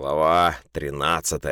Глава 13.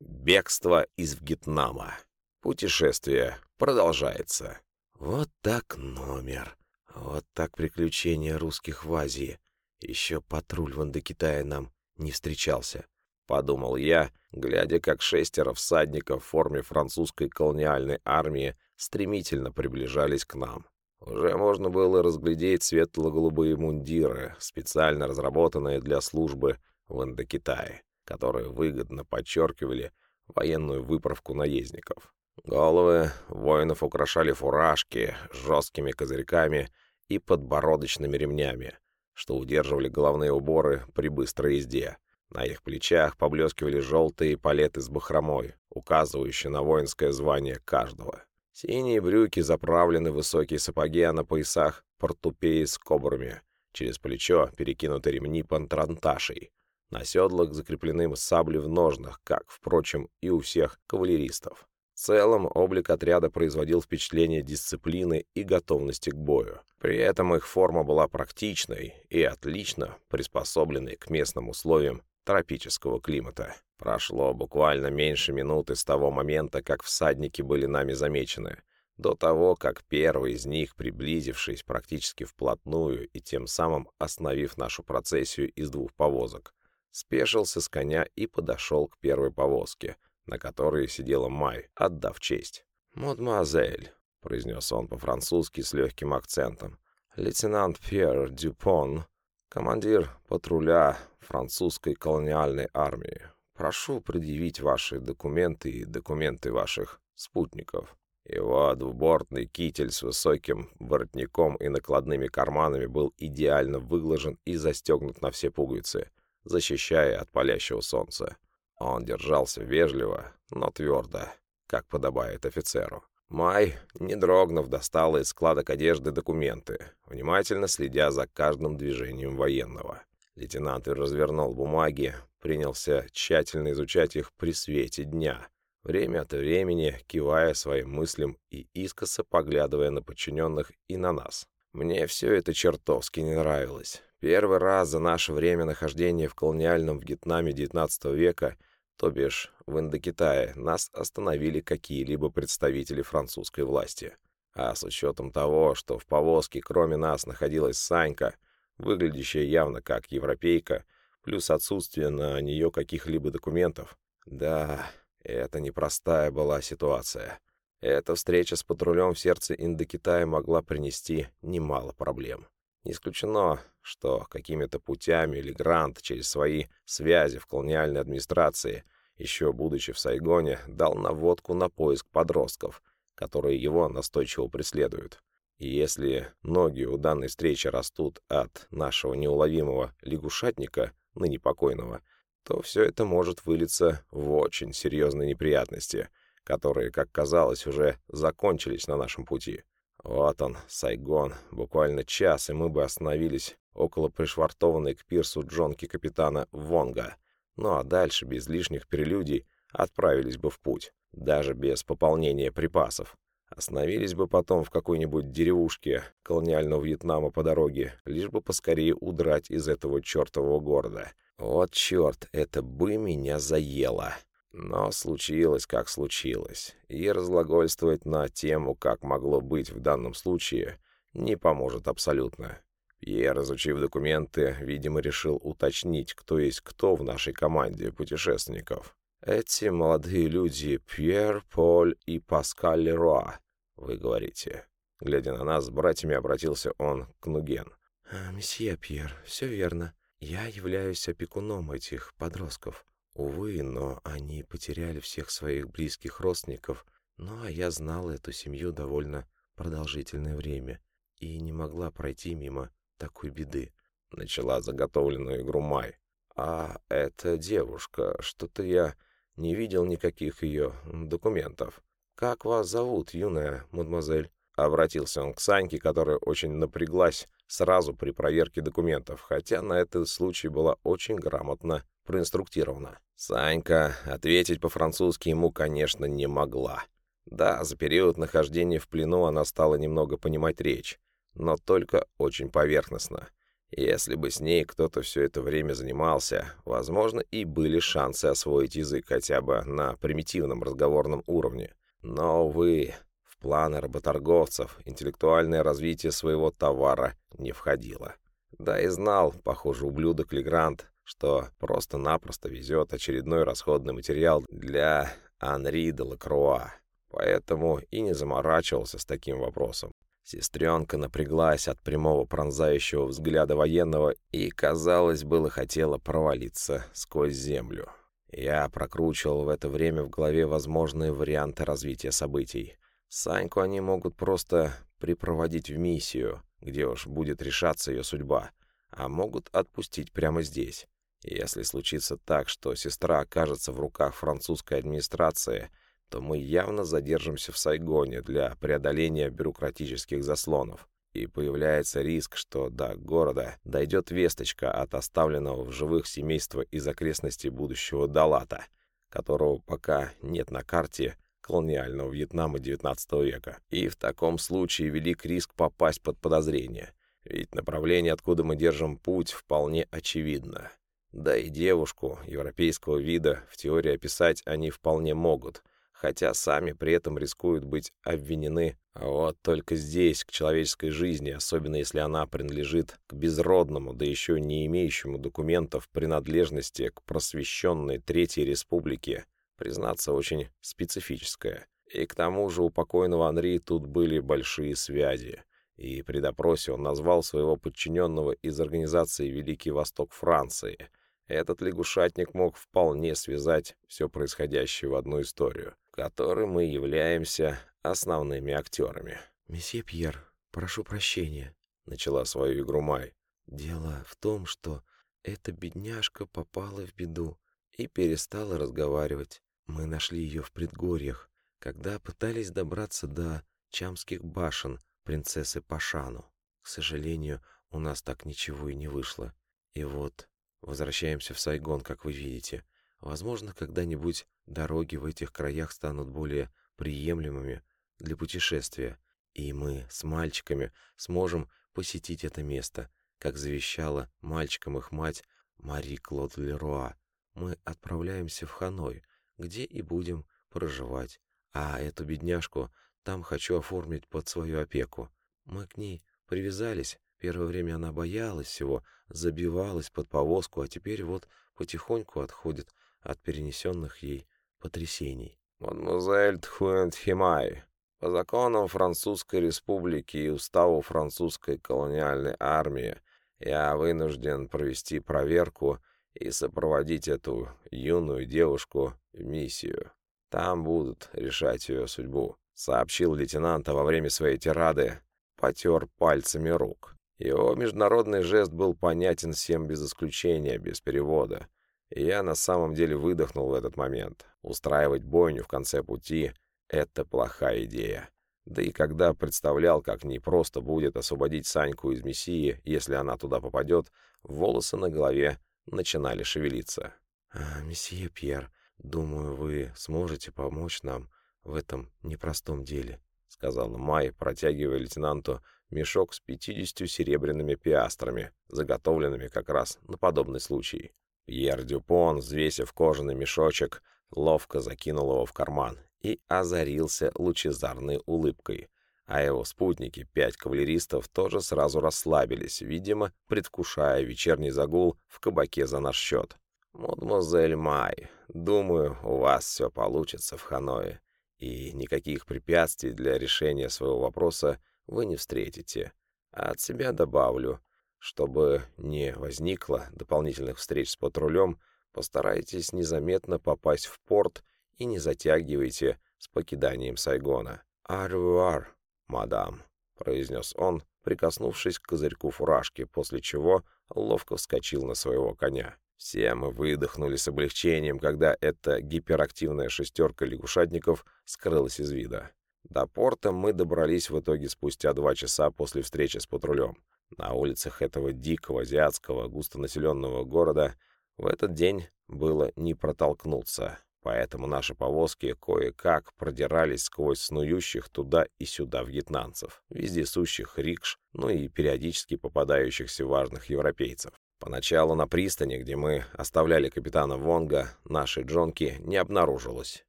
Бегство из Вьетнама. Путешествие продолжается. Вот так номер. Вот так приключения русских в Азии. Еще патруль в Индокитае нам не встречался. Подумал я, глядя, как шестеро всадников в форме французской колониальной армии стремительно приближались к нам. Уже можно было разглядеть светло-голубые мундиры, специально разработанные для службы в Индокитае, которые выгодно подчеркивали военную выправку наездников. Головы воинов украшали фуражки с жесткими козырьками и подбородочными ремнями, что удерживали головные уборы при быстрой езде. На их плечах поблескивали желтые палеты с бахромой, указывающие на воинское звание каждого. Синие брюки заправлены в высокие сапоги, а на поясах портупеи с кобрами. Через плечо перекинуты ремни пантранташей. На седлах закреплены сабли в ножнах, как, впрочем, и у всех кавалеристов. В целом, облик отряда производил впечатление дисциплины и готовности к бою. При этом их форма была практичной и отлично приспособленной к местным условиям тропического климата. Прошло буквально меньше минуты с того момента, как всадники были нами замечены, до того, как первый из них, приблизившись практически вплотную и тем самым остановив нашу процессию из двух повозок, спешился с коня и подошел к первой повозке, на которой сидела Май, отдав честь. «Мадемуазель», — произнес он по-французски с легким акцентом, «лейтенант Пьер Дюпон, командир патруля французской колониальной армии. Прошу предъявить ваши документы и документы ваших спутников». Его двубортный китель с высоким воротником и накладными карманами был идеально выглажен и застегнут на все пуговицы, защищая от палящего солнца. Он держался вежливо, но твердо, как подобает офицеру. Май, не дрогнув, достала из складок одежды документы, внимательно следя за каждым движением военного. Лейтенант развернул бумаги, принялся тщательно изучать их при свете дня, время от времени кивая своим мыслям и искоса поглядывая на подчиненных и на нас. Мне все это чертовски не нравилось. Первый раз за наше время нахождения в колониальном Вьетнаме XIX века, то бишь в Индокитае, нас остановили какие-либо представители французской власти. А с учетом того, что в повозке кроме нас находилась Санька, выглядящая явно как европейка, плюс отсутствие на нее каких-либо документов. Да, это непростая была ситуация. Эта встреча с патрулем в сердце Индокитая могла принести немало проблем. Не исключено, что какими-то путями или Грант через свои связи в колониальной администрации, еще будучи в Сайгоне, дал наводку на поиск подростков, которые его настойчиво преследуют. И если ноги у данной встречи растут от нашего неуловимого лягушатника, ныне покойного, то все это может вылиться в очень серьезные неприятности, которые, как казалось, уже закончились на нашем пути. Вот он, Сайгон, буквально час, и мы бы остановились около пришвартованной к пирсу джонки капитана Вонга. Ну а дальше, без лишних прелюдий, отправились бы в путь, даже без пополнения припасов. Остановились бы потом в какой-нибудь деревушке колониального Вьетнама по дороге, лишь бы поскорее удрать из этого чертового города. Вот черт, это бы меня заело. Но случилось, как случилось, и разглагольствовать на тему, как могло быть в данном случае, не поможет абсолютно. Пьер, изучив документы, видимо, решил уточнить, кто есть кто в нашей команде путешественников. Эти молодые люди — Пьер, Поль и Паскаль Леруа, вы говорите. Глядя на нас, с братьями обратился он к Нуген. «А, «Месье Пьер, все верно. Я являюсь опекуном этих подростков. Увы, но они потеряли всех своих близких родственников, ну а я знала эту семью довольно продолжительное время и не могла пройти мимо такой беды. Начала заготовленную игру Май. А эта девушка, что-то я не видел никаких ее документов. «Как вас зовут, юная мадемуазель?» Обратился он к Саньке, которая очень напряглась сразу при проверке документов, хотя на этот случай была очень грамотно проинструктирована. Санька ответить по-французски ему, конечно, не могла. Да, за период нахождения в плену она стала немного понимать речь, но только очень поверхностно. Если бы с ней кто-то все это время занимался, возможно, и были шансы освоить язык хотя бы на примитивном разговорном уровне. Но, увы, в планы работорговцев интеллектуальное развитие своего товара не входило. Да и знал, похоже, ублюдок Легрант, что просто-напросто везет очередной расходный материал для Анри де Лакруа. Поэтому и не заморачивался с таким вопросом. Сестренка напряглась от прямого пронзающего взгляда военного и, казалось, было хотела провалиться сквозь землю. Я прокручивал в это время в голове возможные варианты развития событий. Саньку они могут просто припроводить в миссию, где уж будет решаться ее судьба, а могут отпустить прямо здесь. Если случится так, что сестра окажется в руках французской администрации — то мы явно задержимся в Сайгоне для преодоления бюрократических заслонов. И появляется риск, что до города дойдет весточка от оставленного в живых семейства из окрестностей будущего Далата, которого пока нет на карте колониального Вьетнама XIX века. И в таком случае велик риск попасть под подозрение. Ведь направление, откуда мы держим путь, вполне очевидно. Да и девушку европейского вида в теории описать они вполне могут — хотя сами при этом рискуют быть обвинены. А вот только здесь, к человеческой жизни, особенно если она принадлежит к безродному, да еще не имеющему документов принадлежности к просвещенной Третьей Республике, признаться, очень специфическая. И к тому же у покойного Анри тут были большие связи. И при допросе он назвал своего подчиненного из организации «Великий Восток Франции», этот лягушатник мог вполне связать все происходящее в одну историю, в которой мы являемся основными актерами. «Месье Пьер, прошу прощения», — начала свою игру Май. «Дело в том, что эта бедняжка попала в беду и перестала разговаривать. Мы нашли ее в предгорьях, когда пытались добраться до Чамских башен принцессы Пашану. К сожалению, у нас так ничего и не вышло. И вот Возвращаемся в Сайгон, как вы видите. Возможно, когда-нибудь дороги в этих краях станут более приемлемыми для путешествия, и мы с мальчиками сможем посетить это место, как завещала мальчикам их мать Мари Клод Леруа. Мы отправляемся в Ханой, где и будем проживать. А эту бедняжку там хочу оформить под свою опеку. Мы к ней привязались, Первое время она боялась всего, забивалась под повозку, а теперь вот потихоньку отходит от перенесенных ей потрясений. «Мадемуазель Тхуэнт Химай, по законам Французской Республики и уставу французской колониальной армии я вынужден провести проверку и сопроводить эту юную девушку в миссию. Там будут решать ее судьбу», — сообщил лейтенант, а во время своей тирады потер пальцами рук. Его международный жест был понятен всем без исключения, без перевода. И я на самом деле выдохнул в этот момент. Устраивать бойню в конце пути — это плохая идея. Да и когда представлял, как непросто будет освободить Саньку из Мессии, если она туда попадет, волосы на голове начинали шевелиться. «А, «Месье Пьер, думаю, вы сможете помочь нам в этом непростом деле», — сказала Май, протягивая лейтенанту мешок с 50 серебряными пиастрами, заготовленными как раз на подобный случай. Пьер Дюпон, взвесив кожаный мешочек, ловко закинул его в карман и озарился лучезарной улыбкой. А его спутники, пять кавалеристов, тоже сразу расслабились, видимо, предвкушая вечерний загул в кабаке за наш счет. «Мадемуазель Май, думаю, у вас все получится в Ханое, и никаких препятствий для решения своего вопроса вы не встретите. А от себя добавлю, чтобы не возникло дополнительных встреч с патрулем, постарайтесь незаметно попасть в порт и не затягивайте с покиданием Сайгона. «Арвуар, мадам», — произнес он, прикоснувшись к козырьку фуражки, после чего ловко вскочил на своего коня. Все мы выдохнули с облегчением, когда эта гиперактивная шестерка лягушатников скрылась из вида. До порта мы добрались в итоге спустя два часа после встречи с патрулем. На улицах этого дикого азиатского густонаселенного города в этот день было не протолкнуться. поэтому наши повозки кое-как продирались сквозь снующих туда и сюда вьетнамцев, вездесущих рикш, ну и периодически попадающихся важных европейцев. Поначалу на пристани, где мы оставляли капитана Вонга, нашей джонки не обнаружилось,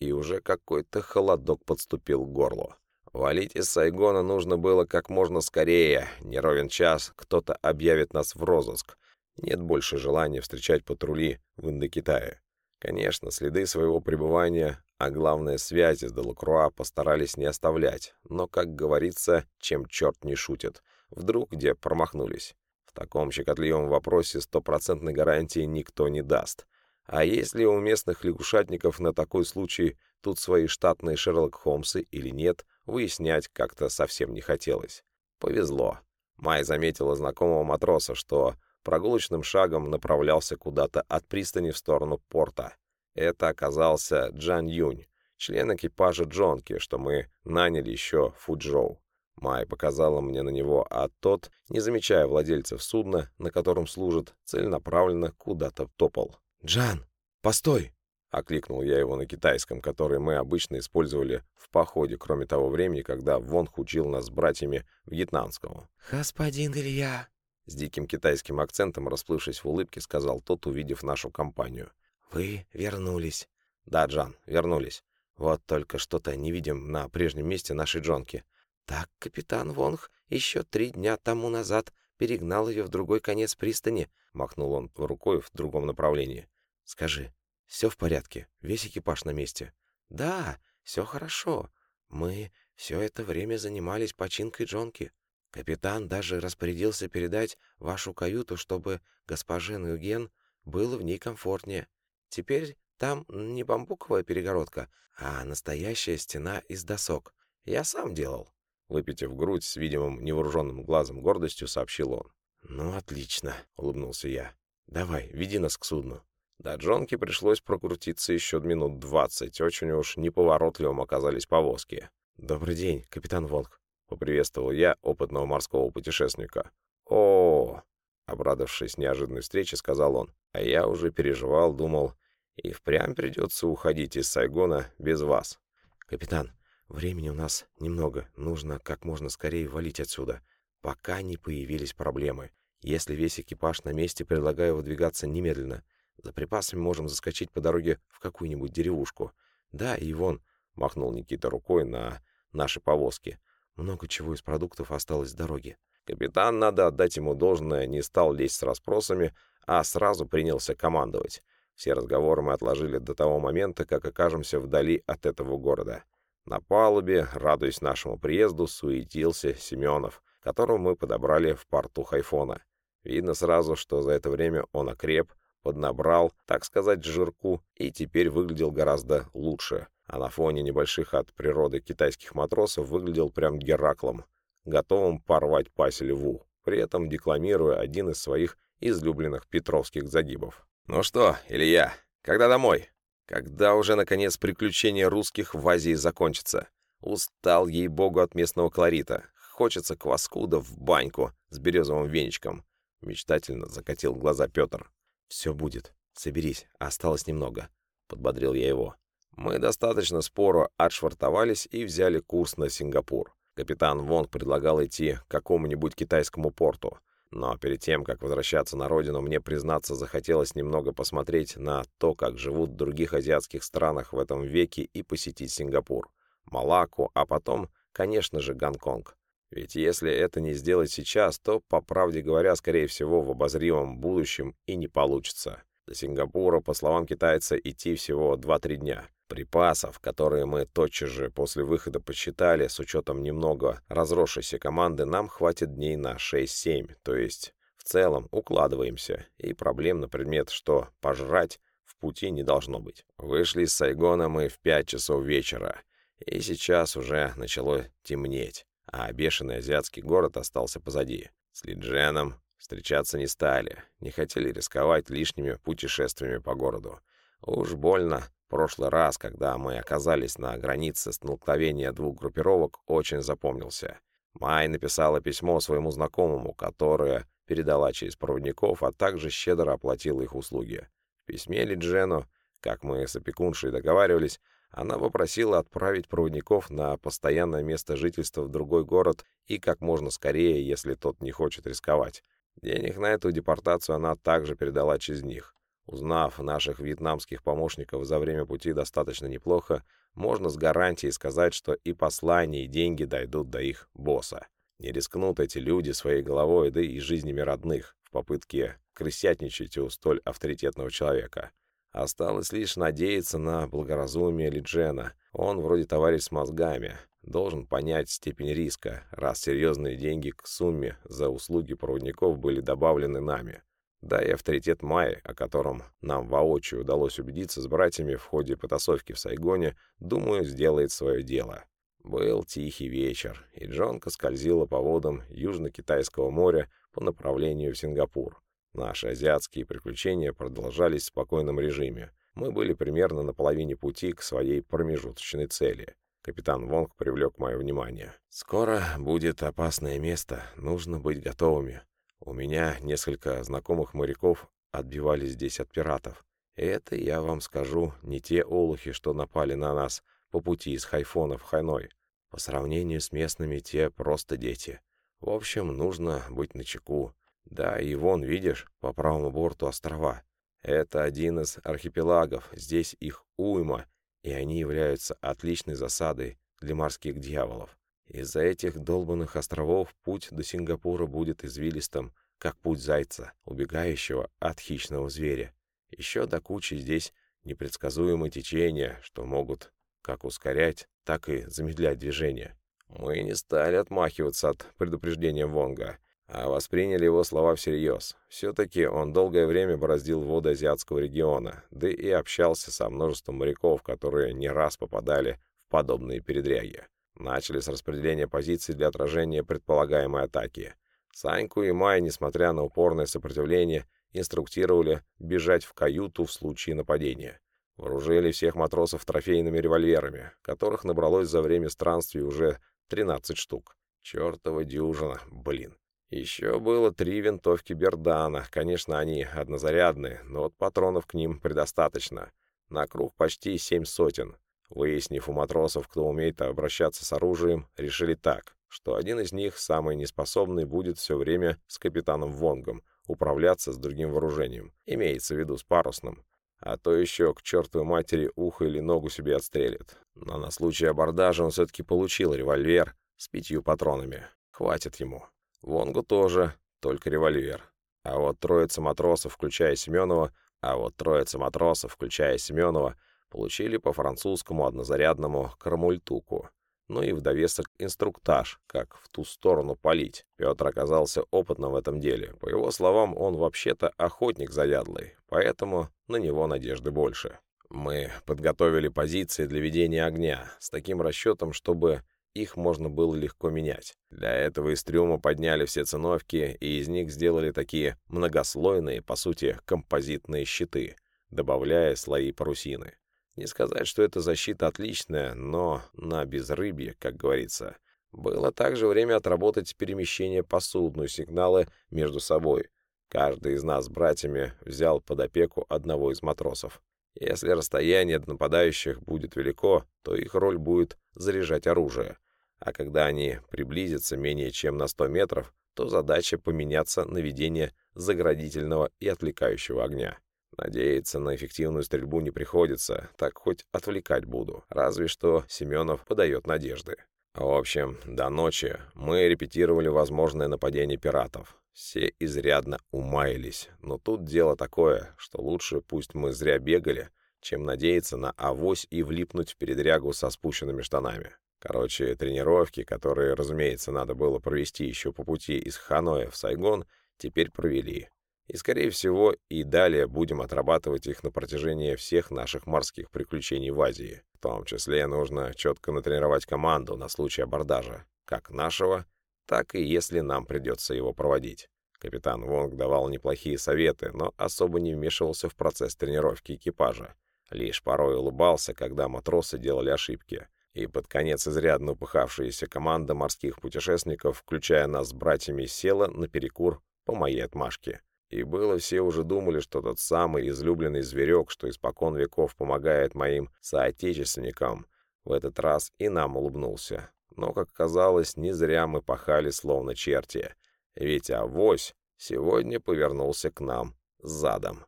и уже какой-то холодок подступил к горлу. Валить из Сайгона нужно было как можно скорее, не ровен час, кто-то объявит нас в розыск. Нет больше желания встречать патрули в Индокитае. Конечно, следы своего пребывания, а главное связи с Делакруа постарались не оставлять, но, как говорится, чем черт не шутит, вдруг где промахнулись. В таком щекотливом вопросе стопроцентной гарантии никто не даст. А есть ли у местных лягушатников на такой случай тут свои штатные Шерлок Холмсы или нет, выяснять как-то совсем не хотелось. Повезло. Май заметила знакомого матроса, что прогулочным шагом направлялся куда-то от пристани в сторону порта. Это оказался Джан Юнь, член экипажа Джонки, что мы наняли еще в Фуджоу. Май показала мне на него, а тот, не замечая владельцев судна, на котором служит, целенаправленно куда-то топал. «Джан, постой!» — окликнул я его на китайском, который мы обычно использовали в походе, кроме того времени, когда Вонг учил нас с братьями вьетнамскому. «Господин Илья!» С диким китайским акцентом, расплывшись в улыбке, сказал тот, увидев нашу компанию. «Вы вернулись?» «Да, Джан, вернулись. Вот только что-то не видим на прежнем месте нашей Джонки». «Так капитан Вонг еще три дня тому назад перегнал ее в другой конец пристани», — махнул он рукой в другом направлении. «Скажи, все в порядке? Весь экипаж на месте?» «Да, все хорошо. Мы все это время занимались починкой Джонки. Капитан даже распорядился передать вашу каюту, чтобы госпоже Нюген было в ней комфортнее. Теперь там не бамбуковая перегородка, а настоящая стена из досок. Я сам делал». Выпитив грудь с видимым невооруженным глазом гордостью, сообщил он. «Ну, отлично», — улыбнулся я. «Давай, веди нас к судну». До Джонки пришлось прокрутиться еще минут двадцать. Очень уж неповоротливым оказались повозки. «Добрый день, капитан Волк», — поприветствовал я опытного морского путешественника. о обрадовавшись неожиданной встрече, сказал он. А я уже переживал, думал, и впрямь придется уходить из Сайгона без вас. «Капитан, времени у нас немного. Нужно как можно скорее валить отсюда, пока не появились проблемы. Если весь экипаж на месте, предлагаю выдвигаться немедленно. За припасами можем заскочить по дороге в какую-нибудь деревушку. Да, и вон, — махнул Никита рукой на наши повозки. Много чего из продуктов осталось с дороги. Капитан, надо отдать ему должное, не стал лезть с расспросами, а сразу принялся командовать. Все разговоры мы отложили до того момента, как окажемся вдали от этого города. На палубе, радуясь нашему приезду, суетился Семенов, которого мы подобрали в порту Хайфона. Видно сразу, что за это время он окреп, поднабрал, так сказать, жирку, и теперь выглядел гораздо лучше. А на фоне небольших от природы китайских матросов выглядел прям Гераклом, готовым порвать пасть льву, при этом декламируя один из своих излюбленных петровских загибов. «Ну что, Илья, когда домой? Когда уже, наконец, приключения русских в Азии закончатся? Устал, ей-богу, от местного колорита. Хочется кваску да в баньку с березовым веничком». Мечтательно закатил глаза Петр. «Все будет. Соберись, осталось немного», — подбодрил я его. Мы достаточно споро отшвартовались и взяли курс на Сингапур. Капитан Вонг предлагал идти к какому-нибудь китайскому порту. Но перед тем, как возвращаться на родину, мне, признаться, захотелось немного посмотреть на то, как живут в других азиатских странах в этом веке и посетить Сингапур, Малаку, а потом, конечно же, Гонконг. Ведь если это не сделать сейчас, то, по правде говоря, скорее всего, в обозримом будущем и не получится. До Сингапура, по словам китайца, идти всего 2-3 дня. Припасов, которые мы тотчас же после выхода посчитали, с учетом немного разросшейся команды, нам хватит дней на 6-7, то есть в целом укладываемся, и проблем на предмет, что пожрать, в пути не должно быть. Вышли из Сайгона мы в 5 часов вечера, и сейчас уже начало темнеть а бешеный азиатский город остался позади. С Лидженом встречаться не стали, не хотели рисковать лишними путешествиями по городу. Уж больно, прошлый раз, когда мы оказались на границе столкновения двух группировок, очень запомнился. Май написала письмо своему знакомому, которое передала через проводников, а также щедро оплатила их услуги. В письме Лиджену Как мы с опекуншей договаривались, она попросила отправить проводников на постоянное место жительства в другой город и как можно скорее, если тот не хочет рисковать. Денег на эту депортацию она также передала через них. Узнав наших вьетнамских помощников за время пути достаточно неплохо, можно с гарантией сказать, что и послания, и деньги дойдут до их босса. Не рискнут эти люди своей головой, да и жизнями родных, в попытке крысятничать у столь авторитетного человека. Осталось лишь надеяться на благоразумие Лиджена. Он вроде товарищ с мозгами. Должен понять степень риска, раз серьезные деньги к сумме за услуги проводников были добавлены нами. Да и авторитет Майи, о котором нам воочию удалось убедиться с братьями в ходе потасовки в Сайгоне, думаю, сделает свое дело. Был тихий вечер, и Джонка скользила по водам Южно-Китайского моря по направлению в Сингапур. Наши азиатские приключения продолжались в спокойном режиме. Мы были примерно на половине пути к своей промежуточной цели. Капитан Вонг привлек мое внимание. «Скоро будет опасное место, нужно быть готовыми. У меня несколько знакомых моряков отбивались здесь от пиратов. Это, я вам скажу, не те олухи, что напали на нас по пути из Хайфона в Ханой. По сравнению с местными, те просто дети. В общем, нужно быть начеку. Да, и вон, видишь, по правому борту острова. Это один из архипелагов, здесь их уйма, и они являются отличной засадой для морских дьяволов. Из-за этих долбанных островов путь до Сингапура будет извилистым, как путь зайца, убегающего от хищного зверя. Еще до кучи здесь непредсказуемые течения, что могут как ускорять, так и замедлять движение. Мы не стали отмахиваться от предупреждения Вонга а восприняли его слова всерьез. Все-таки он долгое время бороздил воды азиатского региона, да и общался со множеством моряков, которые не раз попадали в подобные передряги. Начали с распределения позиций для отражения предполагаемой атаки. Саньку и Май, несмотря на упорное сопротивление, инструктировали бежать в каюту в случае нападения. Вооружили всех матросов трофейными револьверами, которых набралось за время странствий уже 13 штук. Чёртова дюжина, блин. Еще было три винтовки Бердана. Конечно, они однозарядные, но вот патронов к ним предостаточно. На круг почти семь сотен. Выяснив у матросов, кто умеет обращаться с оружием, решили так, что один из них, самый неспособный, будет все время с капитаном Вонгом управляться с другим вооружением, имеется в виду с парусным. А то еще к чертовой матери ухо или ногу себе отстрелит. Но на случай абордажа он все-таки получил револьвер с пятью патронами. Хватит ему. Вонгу тоже, только револьвер. А вот троица матросов, включая Семенова, а вот троица матросов, включая Семенова, получили по французскому однозарядному кармультуку. Ну и в довесок инструктаж, как в ту сторону палить. Петр оказался опытным в этом деле. По его словам, он вообще-то охотник заядлый, поэтому на него надежды больше. Мы подготовили позиции для ведения огня с таким расчетом, чтобы их можно было легко менять. Для этого из трюма подняли все циновки, и из них сделали такие многослойные, по сути, композитные щиты, добавляя слои парусины. Не сказать, что эта защита отличная, но на безрыбье, как говорится. Было также время отработать перемещение по судну, сигналы между собой. Каждый из нас с братьями взял под опеку одного из матросов. Если расстояние от нападающих будет велико, то их роль будет заряжать оружие а когда они приблизятся менее чем на 100 метров, то задача поменяться на ведение заградительного и отвлекающего огня. Надеяться на эффективную стрельбу не приходится, так хоть отвлекать буду. Разве что Семенов подает надежды. В общем, до ночи мы репетировали возможное нападение пиратов. Все изрядно умаялись, но тут дело такое, что лучше пусть мы зря бегали, чем надеяться на авось и влипнуть в передрягу со спущенными штанами. Короче, тренировки, которые, разумеется, надо было провести еще по пути из Ханоя в Сайгон, теперь провели. И, скорее всего, и далее будем отрабатывать их на протяжении всех наших морских приключений в Азии. В том числе нужно четко натренировать команду на случай абордажа, как нашего, так и если нам придется его проводить. Капитан Вонг давал неплохие советы, но особо не вмешивался в процесс тренировки экипажа. Лишь порой улыбался, когда матросы делали ошибки и под конец изрядно упыхавшаяся команда морских путешественников, включая нас с братьями, села наперекур по моей отмашке. И было все уже думали, что тот самый излюбленный зверек, что испокон веков помогает моим соотечественникам, в этот раз и нам улыбнулся. Но, как казалось, не зря мы пахали словно черти, ведь авось сегодня повернулся к нам задом.